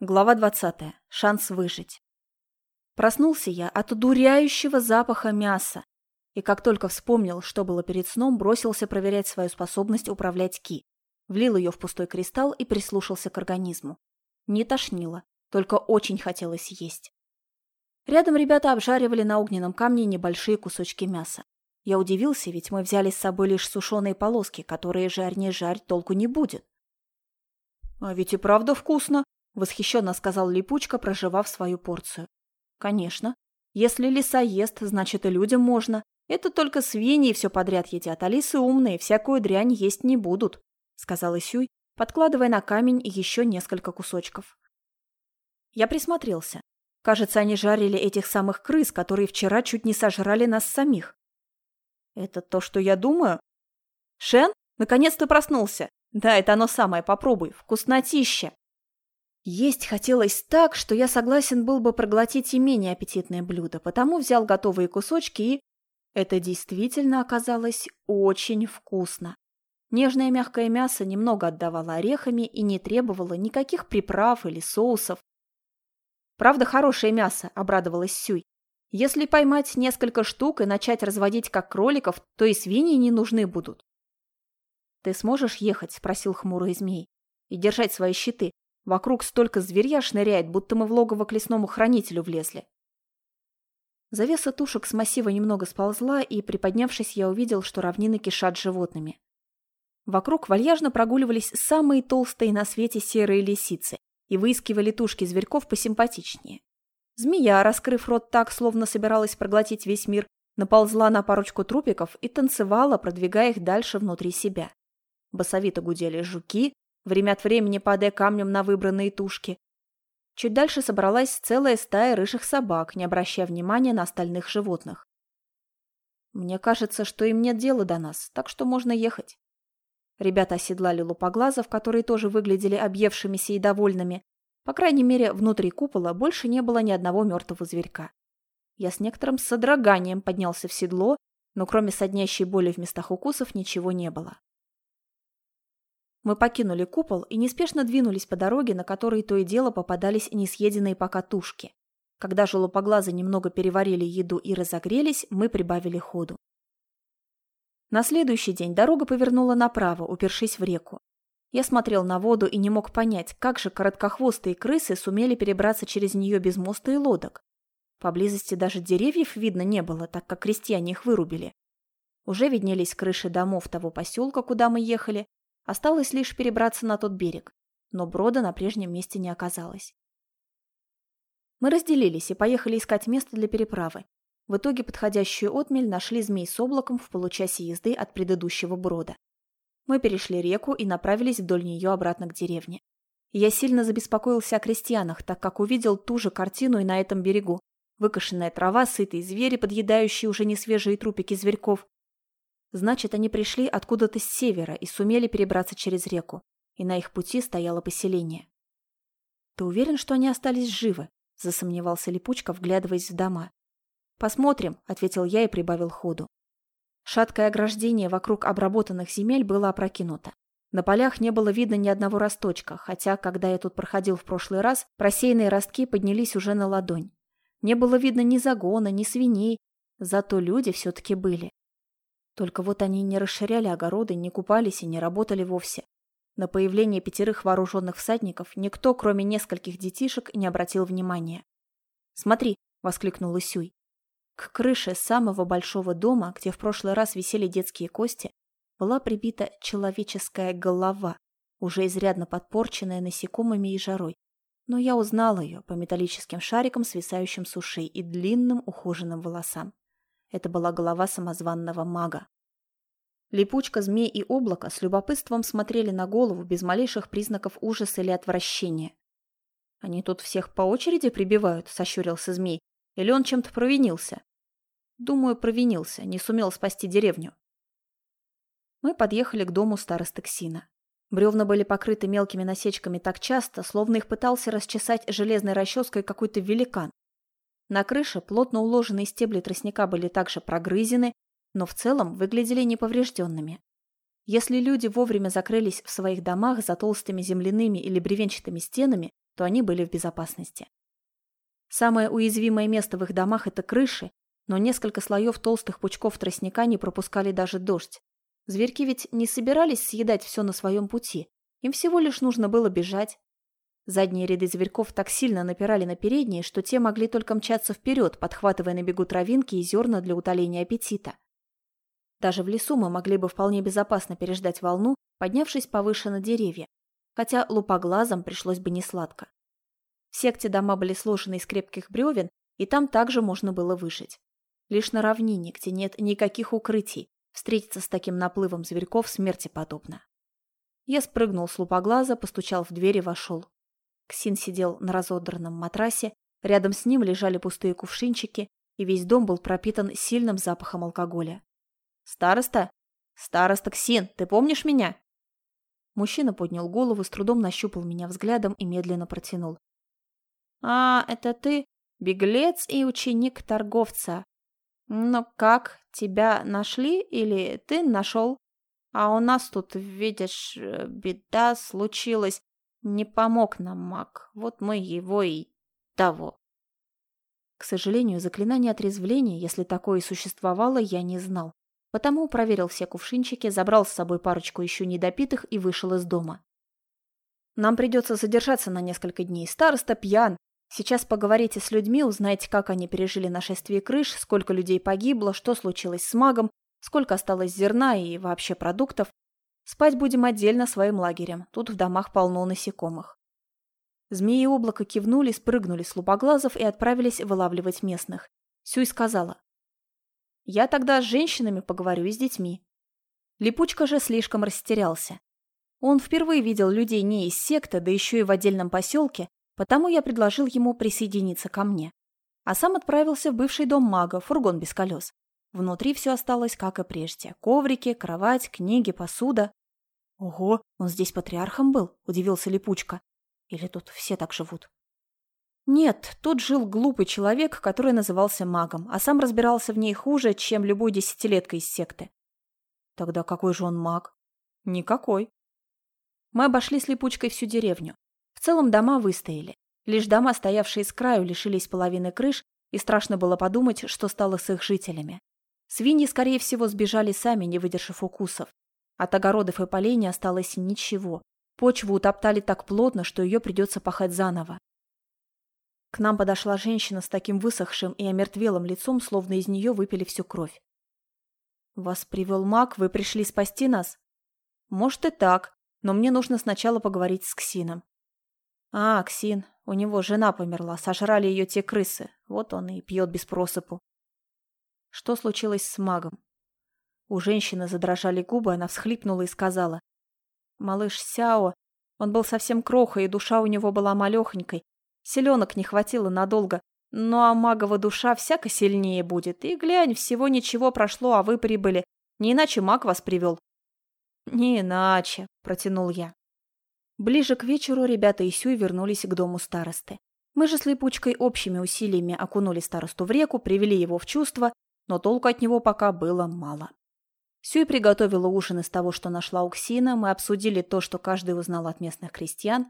Глава 20. Шанс выжить. Проснулся я от удуряющего запаха мяса, и как только вспомнил, что было перед сном, бросился проверять свою способность управлять ки. Влил ее в пустой кристалл и прислушался к организму. Не тошнило, только очень хотелось есть. Рядом ребята обжаривали на огненном камне небольшие кусочки мяса. Я удивился, ведь мы взяли с собой лишь сушеные полоски, которые жарь не жарь толку не будет. «А ведь и правда вкусно!» Восхищенно сказал Липучка, проживав свою порцию. Конечно. Если лиса ест, значит и людям можно. Это только свиньи все подряд едят, а лисы умные, всякую дрянь есть не будут, сказал Исюй, подкладывая на камень еще несколько кусочков. Я присмотрелся. Кажется, они жарили этих самых крыс, которые вчера чуть не сожрали нас самих. Это то, что я думаю? Шен, наконец-то проснулся. Да, это оно самое, попробуй. Вкуснотища. Есть хотелось так, что я согласен был бы проглотить и менее аппетитное блюдо, потому взял готовые кусочки и... Это действительно оказалось очень вкусно. Нежное мягкое мясо немного отдавало орехами и не требовало никаких приправ или соусов. «Правда, хорошее мясо», — обрадовалась Сюй. «Если поймать несколько штук и начать разводить как кроликов, то и свиньи не нужны будут». «Ты сможешь ехать?» — спросил хмурый змей. «И держать свои щиты. Вокруг столько зверья шныряет, будто мы в логово к лесному хранителю влезли. Завеса тушек с массива немного сползла, и, приподнявшись, я увидел, что равнины кишат животными. Вокруг вальяжно прогуливались самые толстые на свете серые лисицы и выискивали тушки зверьков посимпатичнее. Змея, раскрыв рот так, словно собиралась проглотить весь мир, наползла на парочку трупиков и танцевала, продвигая их дальше внутри себя. Басовито гудели жуки, время от времени падая камнем на выбранные тушки. Чуть дальше собралась целая стая рыжих собак, не обращая внимания на остальных животных. Мне кажется, что им нет дела до нас, так что можно ехать. Ребята оседлали лупоглазов, которые тоже выглядели объевшимися и довольными. По крайней мере, внутри купола больше не было ни одного мертвого зверька. Я с некоторым содроганием поднялся в седло, но кроме соднящей боли в местах укусов ничего не было. Мы покинули купол и неспешно двинулись по дороге, на которой то и дело попадались несъеденные пока тушки. Когда же лупоглазы немного переварили еду и разогрелись, мы прибавили ходу. На следующий день дорога повернула направо, упершись в реку. Я смотрел на воду и не мог понять, как же короткохвостые крысы сумели перебраться через нее без моста и лодок. Поблизости даже деревьев видно не было, так как крестьяне их вырубили. Уже виднелись крыши домов того поселка, куда мы ехали, Осталось лишь перебраться на тот берег, но брода на прежнем месте не оказалось. Мы разделились и поехали искать место для переправы. В итоге подходящую отмель нашли змей с облаком в получасе езды от предыдущего брода. Мы перешли реку и направились вдоль нее обратно к деревне. Я сильно забеспокоился о крестьянах, так как увидел ту же картину и на этом берегу. Выкошенная трава, сытые звери, подъедающие уже несвежие трупики зверьков, Значит, они пришли откуда-то с севера и сумели перебраться через реку, и на их пути стояло поселение. «Ты уверен, что они остались живы?» – засомневался Липучка, вглядываясь в дома. «Посмотрим», – ответил я и прибавил ходу. Шаткое ограждение вокруг обработанных земель было опрокинуто. На полях не было видно ни одного росточка, хотя, когда я тут проходил в прошлый раз, просеянные ростки поднялись уже на ладонь. Не было видно ни загона, ни свиней, зато люди все-таки были. Только вот они не расширяли огороды, не купались и не работали вовсе. На появление пятерых вооруженных всадников никто, кроме нескольких детишек, не обратил внимания. «Смотри!» — воскликнул Исюй. К крыше самого большого дома, где в прошлый раз висели детские кости, была прибита человеческая голова, уже изрядно подпорченная насекомыми и жарой. Но я узнал ее по металлическим шарикам, свисающим с ушей, и длинным ухоженным волосам. Это была голова самозванного мага. Липучка, змей и облако с любопытством смотрели на голову без малейших признаков ужаса или отвращения. «Они тут всех по очереди прибивают?» – сощурился змей. «Или он чем-то провинился?» «Думаю, провинился, не сумел спасти деревню». Мы подъехали к дому старосты Ксина. Бревна были покрыты мелкими насечками так часто, словно их пытался расчесать железной расческой какой-то великан. На крыше плотно уложенные стебли тростника были также прогрызены, но в целом выглядели неповрежденными. Если люди вовремя закрылись в своих домах за толстыми земляными или бревенчатыми стенами, то они были в безопасности. Самое уязвимое место в их домах – это крыши, но несколько слоев толстых пучков тростника не пропускали даже дождь. Зверьки ведь не собирались съедать все на своем пути. Им всего лишь нужно было бежать. Задние ряды зверьков так сильно напирали на передние, что те могли только мчаться вперед, подхватывая на бегу травинки и зерна для утоления аппетита. Даже в лесу мы могли бы вполне безопасно переждать волну, поднявшись повыше на деревья, хотя лупоглазом пришлось бы несладко. В секте дома были сложены из крепких бревен, и там также можно было выжить. Лишь на равнине, где нет никаких укрытий, встретиться с таким наплывом зверьков смерти подобно. Я спрыгнул с лупоглаза, постучал в дверь и вошел. Ксин сидел на разодранном матрасе, рядом с ним лежали пустые кувшинчики, и весь дом был пропитан сильным запахом алкоголя. «Староста? Староста Ксин, ты помнишь меня?» Мужчина поднял голову, с трудом нащупал меня взглядом и медленно протянул. «А, это ты, беглец и ученик торговца. Но как, тебя нашли или ты нашел? А у нас тут, видишь, беда случилась. Не помог нам маг, вот мы его и того». К сожалению, заклинание отрезвления, если такое и существовало, я не знал. Потому проверил все кувшинчики, забрал с собой парочку еще недопитых и вышел из дома. Нам придется задержаться на несколько дней. Староста пьян. Сейчас поговорите с людьми, узнайте, как они пережили нашествие крыш, сколько людей погибло, что случилось с магом, сколько осталось зерна и вообще продуктов. Спать будем отдельно своим лагерем. Тут в домах полно насекомых. Змеи облако кивнули, спрыгнули с лупоглазов и отправились вылавливать местных. Сюй сказала. Я тогда с женщинами поговорю и с детьми. Липучка же слишком растерялся. Он впервые видел людей не из секты, да еще и в отдельном поселке, потому я предложил ему присоединиться ко мне. А сам отправился в бывший дом мага, фургон без колес. Внутри все осталось, как и прежде. Коврики, кровать, книги, посуда. Ого, он здесь патриархом был, удивился Липучка. Или тут все так живут? Нет, тут жил глупый человек, который назывался магом, а сам разбирался в ней хуже, чем любой десятилетка из секты. Тогда какой же он маг? Никакой. Мы обошли с липучкой всю деревню. В целом дома выстояли. Лишь дома, стоявшие с краю, лишились половины крыш, и страшно было подумать, что стало с их жителями. Свиньи, скорее всего, сбежали сами, не выдержав укусов. От огородов и полей не осталось ничего. Почву утоптали так плотно, что ее придется пахать заново. К нам подошла женщина с таким высохшим и омертвелым лицом, словно из нее выпили всю кровь. «Вас привел маг, вы пришли спасти нас?» «Может и так, но мне нужно сначала поговорить с Ксином». «А, Ксин, у него жена померла, сожрали ее те крысы, вот он и пьет без просыпу». Что случилось с магом? У женщины задрожали губы, она всхлипнула и сказала. «Малыш Сяо, он был совсем крохой, и душа у него была малехонькой, Селенок не хватило надолго. Ну а магова душа всяко сильнее будет. И глянь, всего ничего прошло, а вы прибыли. Не иначе маг вас привел. Не иначе, протянул я. Ближе к вечеру ребята и Сюй вернулись к дому старосты. Мы же с Липучкой общими усилиями окунули старосту в реку, привели его в чувство, но толку от него пока было мало. Сюй приготовила ужин из того, что нашла у Ксина, мы обсудили то, что каждый узнал от местных крестьян,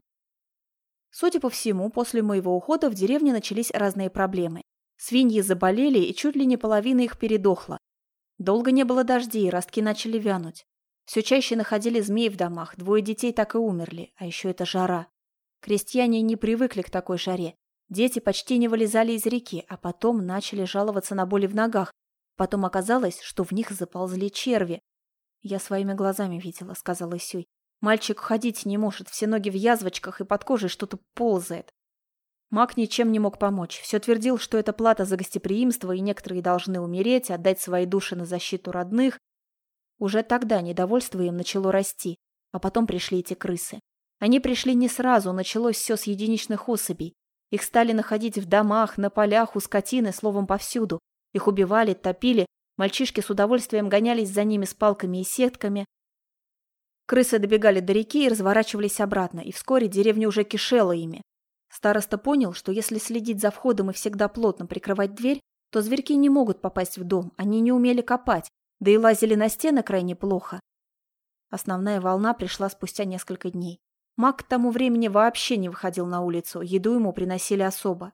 Судя по всему, после моего ухода в деревне начались разные проблемы. Свиньи заболели, и чуть ли не половина их передохла. Долго не было дождей, ростки начали вянуть. Все чаще находили змей в домах, двое детей так и умерли, а еще это жара. Крестьяне не привыкли к такой жаре. Дети почти не вылезали из реки, а потом начали жаловаться на боли в ногах. Потом оказалось, что в них заползли черви. «Я своими глазами видела», — сказала Сюй. Мальчик ходить не может, все ноги в язвочках и под кожей что-то ползает. Маг ничем не мог помочь. Все твердил, что это плата за гостеприимство, и некоторые должны умереть, отдать свои души на защиту родных. Уже тогда недовольство им начало расти, а потом пришли эти крысы. Они пришли не сразу, началось все с единичных особей. Их стали находить в домах, на полях, у скотины, словом, повсюду. Их убивали, топили, мальчишки с удовольствием гонялись за ними с палками и сетками, Крысы добегали до реки и разворачивались обратно, и вскоре деревня уже кишела ими. Староста понял, что если следить за входом и всегда плотно прикрывать дверь, то зверьки не могут попасть в дом, они не умели копать, да и лазили на стены крайне плохо. Основная волна пришла спустя несколько дней. Маг к тому времени вообще не выходил на улицу, еду ему приносили особо.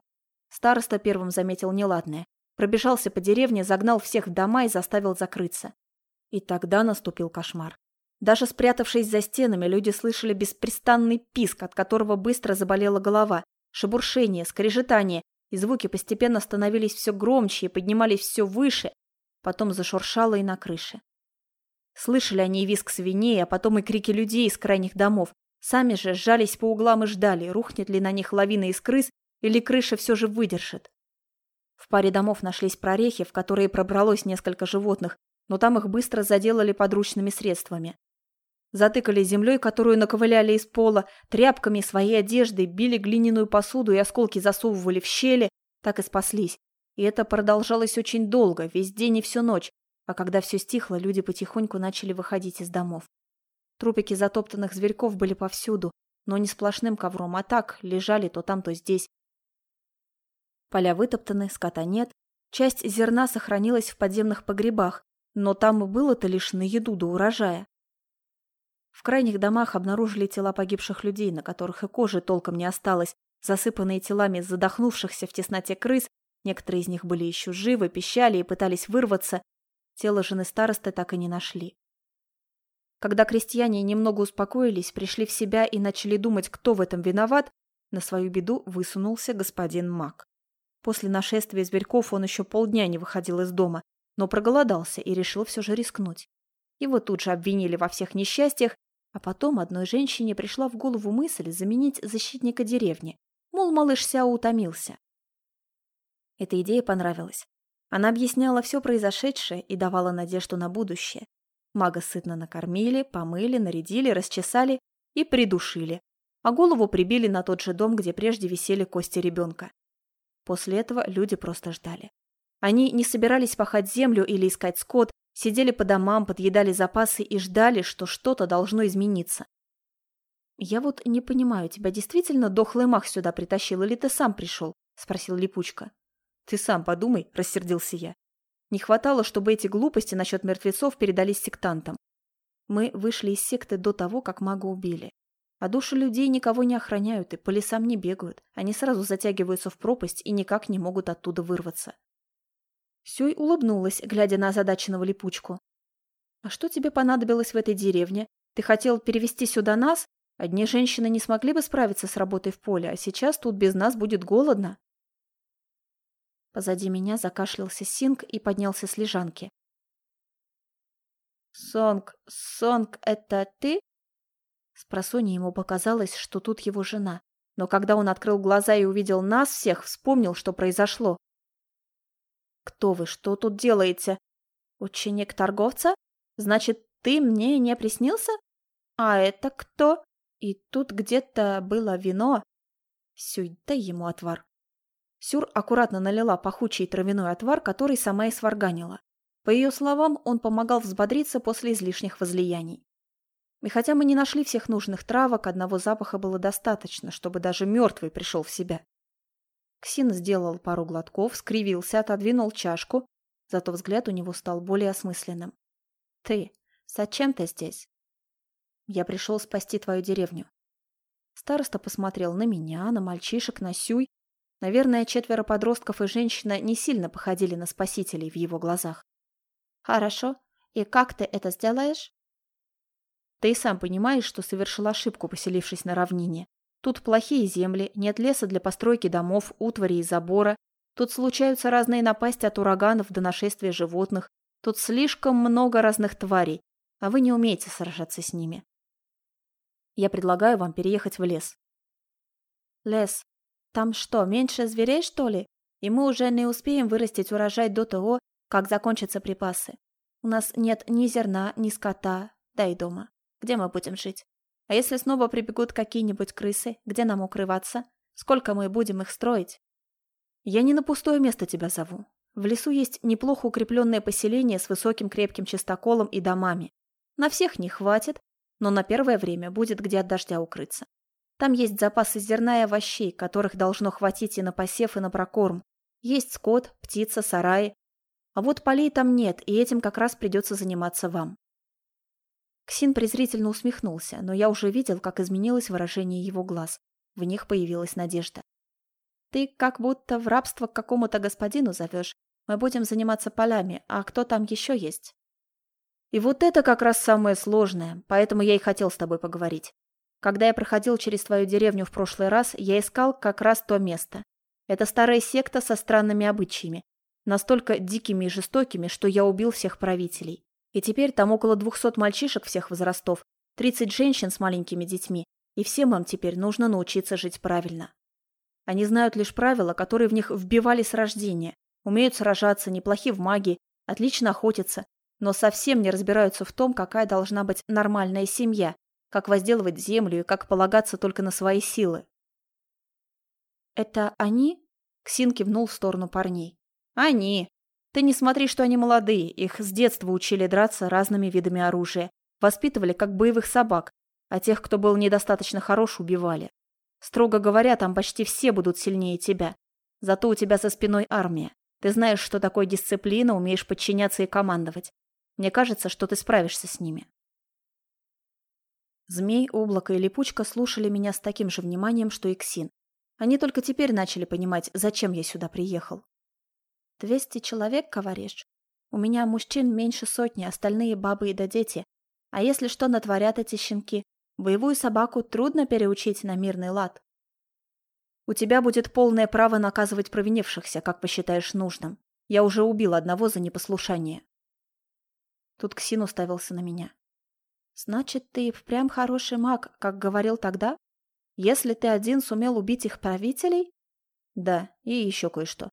Староста первым заметил неладное. Пробежался по деревне, загнал всех в дома и заставил закрыться. И тогда наступил кошмар. Даже спрятавшись за стенами, люди слышали беспрестанный писк, от которого быстро заболела голова, шебуршение, скрежетание, и звуки постепенно становились все громче и поднимались все выше, потом зашуршало и на крыше. Слышали они и визг свиней, а потом и крики людей из крайних домов, Сами же сжались по углам и ждали, рухнет ли на них лавина из крыс или крыша все же выдержит. В паре домов нашлись прорехи, в которые пробралось несколько животных, но там их быстро заделали подручными средствами. Затыкали землей, которую наковыляли из пола, тряпками своей одежды, били глиняную посуду и осколки засовывали в щели, так и спаслись. И это продолжалось очень долго, весь день и всю ночь, а когда все стихло, люди потихоньку начали выходить из домов. Трупики затоптанных зверьков были повсюду, но не сплошным ковром, а так, лежали то там, то здесь. Поля вытоптаны, скота нет. Часть зерна сохранилась в подземных погребах, но там и было-то лишь на еду до урожая. В крайних домах обнаружили тела погибших людей, на которых и кожи толком не осталось, засыпанные телами задохнувшихся в тесноте крыс, некоторые из них были еще живы, пищали и пытались вырваться. Тело жены старосты так и не нашли. Когда крестьяне немного успокоились, пришли в себя и начали думать, кто в этом виноват, на свою беду высунулся господин Мак. После нашествия зверьков он еще полдня не выходил из дома, но проголодался и решил все же рискнуть. Его тут же обвинили во всех несчастьях, а потом одной женщине пришла в голову мысль заменить защитника деревни. Мол, малыш Сяо утомился. Эта идея понравилась. Она объясняла все произошедшее и давала надежду на будущее. Мага сытно накормили, помыли, нарядили, расчесали и придушили, а голову прибили на тот же дом, где прежде висели кости ребенка. После этого люди просто ждали. Они не собирались пахать землю или искать скот, сидели по домам, подъедали запасы и ждали, что что-то должно измениться. «Я вот не понимаю, тебя действительно дохлый мах сюда притащил или ты сам пришел?» – спросил Липучка. «Ты сам подумай», – рассердился я. Не хватало, чтобы эти глупости насчет мертвецов передались сектантам. Мы вышли из секты до того, как мага убили. А души людей никого не охраняют и по лесам не бегают. Они сразу затягиваются в пропасть и никак не могут оттуда вырваться. Сюй улыбнулась, глядя на озадаченного липучку. «А что тебе понадобилось в этой деревне? Ты хотел перевести сюда нас? Одни женщины не смогли бы справиться с работой в поле, а сейчас тут без нас будет голодно». Позади меня закашлялся Синг и поднялся с лежанки. «Сонг, Сонг, это ты?» С просонья ему показалось, что тут его жена. Но когда он открыл глаза и увидел нас всех, вспомнил, что произошло. «Кто вы? Что тут делаете? Ученик торговца? Значит, ты мне не приснился? А это кто? И тут где-то было вино. Сюй, дай ему отвар». Сюр аккуратно налила пахучий травяной отвар, который сама и сварганила. По ее словам, он помогал взбодриться после излишних возлияний. И хотя мы не нашли всех нужных травок, одного запаха было достаточно, чтобы даже мертвый пришел в себя. Ксин сделал пару глотков, скривился, отодвинул чашку, зато взгляд у него стал более осмысленным. «Ты, зачем ты здесь?» «Я пришел спасти твою деревню». Староста посмотрел на меня, на мальчишек, на Сюй, Наверное, четверо подростков и женщина не сильно походили на спасителей в его глазах. «Хорошо. И как ты это сделаешь?» «Ты сам понимаешь, что совершил ошибку, поселившись на равнине. Тут плохие земли, нет леса для постройки домов, утвари и забора. Тут случаются разные напасти от ураганов до нашествия животных. Тут слишком много разных тварей, а вы не умеете сражаться с ними. Я предлагаю вам переехать в лес. Лес. Там что, меньше зверей, что ли? И мы уже не успеем вырастить урожай до того, как закончатся припасы. У нас нет ни зерна, ни скота, да и дома. Где мы будем жить? А если снова прибегут какие-нибудь крысы, где нам укрываться? Сколько мы будем их строить? Я не на пустое место тебя зову. В лесу есть неплохо укрепленное поселение с высоким крепким чистоколом и домами. На всех не хватит, но на первое время будет где от дождя укрыться. Там есть запасы зерна и овощей, которых должно хватить и на посев, и на прокорм. Есть скот, птица, сараи. А вот полей там нет, и этим как раз придется заниматься вам. Ксин презрительно усмехнулся, но я уже видел, как изменилось выражение его глаз. В них появилась надежда. «Ты как будто в рабство к какому-то господину зовешь. Мы будем заниматься полями, а кто там еще есть?» «И вот это как раз самое сложное, поэтому я и хотел с тобой поговорить. Когда я проходил через твою деревню в прошлый раз, я искал как раз то место. Это старая секта со странными обычаями, настолько дикими и жестокими, что я убил всех правителей. И теперь там около двухсот мальчишек всех возрастов, тридцать женщин с маленькими детьми, и всем им теперь нужно научиться жить правильно. Они знают лишь правила, которые в них вбивали с рождения, умеют сражаться, неплохи в магии, отлично охотятся, но совсем не разбираются в том, какая должна быть нормальная семья, как возделывать землю и как полагаться только на свои силы. «Это они?» – Ксин кивнул в сторону парней. «Они. Ты не смотри, что они молодые, их с детства учили драться разными видами оружия, воспитывали как боевых собак, а тех, кто был недостаточно хорош, убивали. Строго говоря, там почти все будут сильнее тебя. Зато у тебя за спиной армия. Ты знаешь, что такое дисциплина, умеешь подчиняться и командовать. Мне кажется, что ты справишься с ними. Змей, облако и липучка слушали меня с таким же вниманием, что и Ксин. Они только теперь начали понимать, зачем я сюда приехал. «Двести человек, говоришь? У меня мужчин меньше сотни, остальные бабы и да дети. А если что натворят эти щенки? Боевую собаку трудно переучить на мирный лад. У тебя будет полное право наказывать провинившихся, как посчитаешь нужным. Я уже убил одного за непослушание. Тут Ксин уставился на меня. Значит, ты впрямь хороший маг, как говорил тогда? Если ты один сумел убить их правителей? Да, и еще кое-что.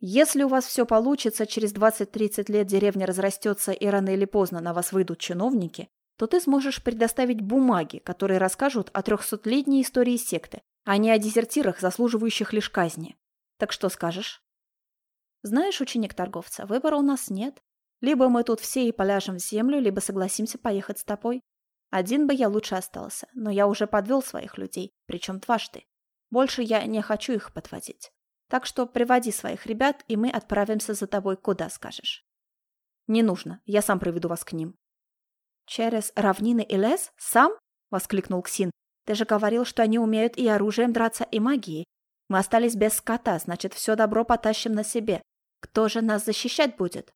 Если у вас все получится, через 20-30 лет деревня разрастется и рано или поздно на вас выйдут чиновники, то ты сможешь предоставить бумаги, которые расскажут о трехсотлетней истории секты, а не о дезертирах, заслуживающих лишь казни. Так что скажешь? Знаешь, ученик торговца, выбора у нас нет. Либо мы тут все и поляжем в землю, либо согласимся поехать с тобой. Один бы я лучше остался, но я уже подвел своих людей, причем дважды. Больше я не хочу их подводить. Так что приводи своих ребят, и мы отправимся за тобой, куда скажешь. Не нужно, я сам приведу вас к ним. Через равнины и лес? Сам? Воскликнул Ксин. Ты же говорил, что они умеют и оружием драться, и магией. Мы остались без скота, значит, все добро потащим на себе. Кто же нас защищать будет?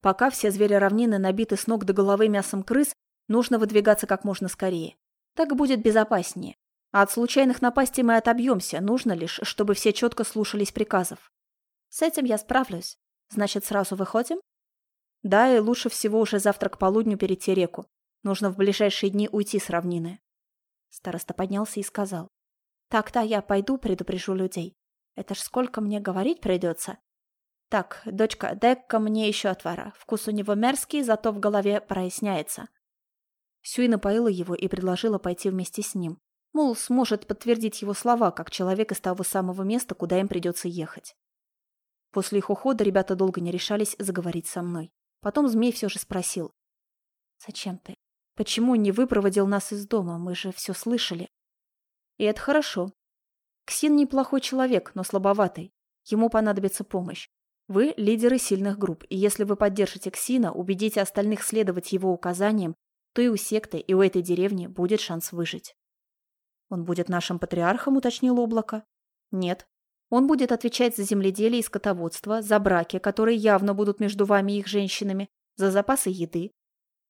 Пока все звери равнины набиты с ног до головы мясом крыс, нужно выдвигаться как можно скорее. Так будет безопаснее. А от случайных напастей мы отобьемся, нужно лишь, чтобы все четко слушались приказов. С этим я справлюсь. Значит, сразу выходим? Да, и лучше всего уже завтра к полудню перейти реку. Нужно в ближайшие дни уйти с равнины. Староста поднялся и сказал. Так-то я пойду предупрежу людей. Это ж сколько мне говорить придется. Так, дочка, дай-ка мне еще отвара. Вкус у него мерзкий, зато в голове проясняется. Сюй напоила его и предложила пойти вместе с ним. Мол, сможет подтвердить его слова, как человек из того самого места, куда им придется ехать. После их ухода ребята долго не решались заговорить со мной. Потом змей все же спросил. «Зачем ты? Почему не выпроводил нас из дома? Мы же все слышали». И это хорошо. Ксин неплохой человек, но слабоватый. Ему понадобится помощь. Вы – лидеры сильных групп, и если вы поддержите Ксина, убедите остальных следовать его указаниям, то и у секты, и у этой деревни будет шанс выжить. Он будет нашим патриархом, уточнил облако. Нет. Он будет отвечать за земледелие и скотоводство, за браки, которые явно будут между вами и их женщинами, за запасы еды.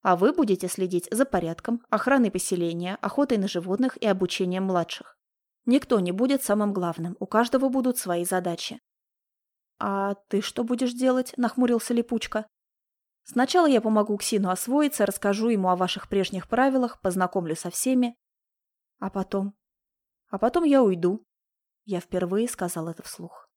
А вы будете следить за порядком, охраной поселения, охотой на животных и обучением младших. Никто не будет самым главным, у каждого будут свои задачи. «А ты что будешь делать?» – нахмурился Липучка. «Сначала я помогу Ксину освоиться, расскажу ему о ваших прежних правилах, познакомлю со всеми. А потом? А потом я уйду». Я впервые сказал это вслух.